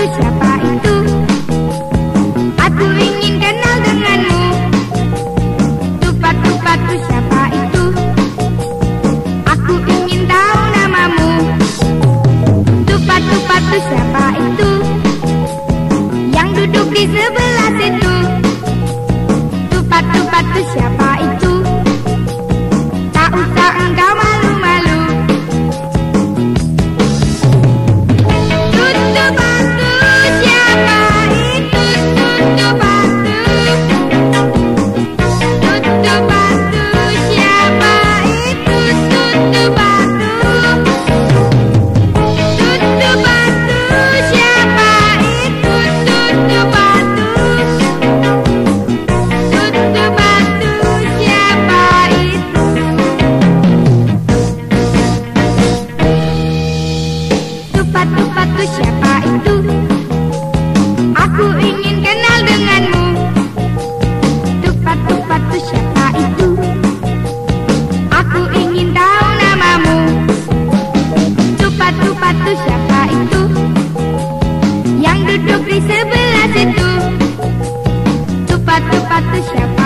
Tupat-tupat siapa itu? Aku ingin kenal denganmu Tupat-tupat siapa itu? Aku ingin tahu namamu Tupat-tupat siapa itu? Yang duduk di sebelah Tupat-tupat siapa itu? Aku ingin kenal denganmu Tupat-tupat siapa itu? Aku ingin tahu namamu Tupat-tupat siapa itu? Yang duduk di sebelah situ Tupat-tupat siapa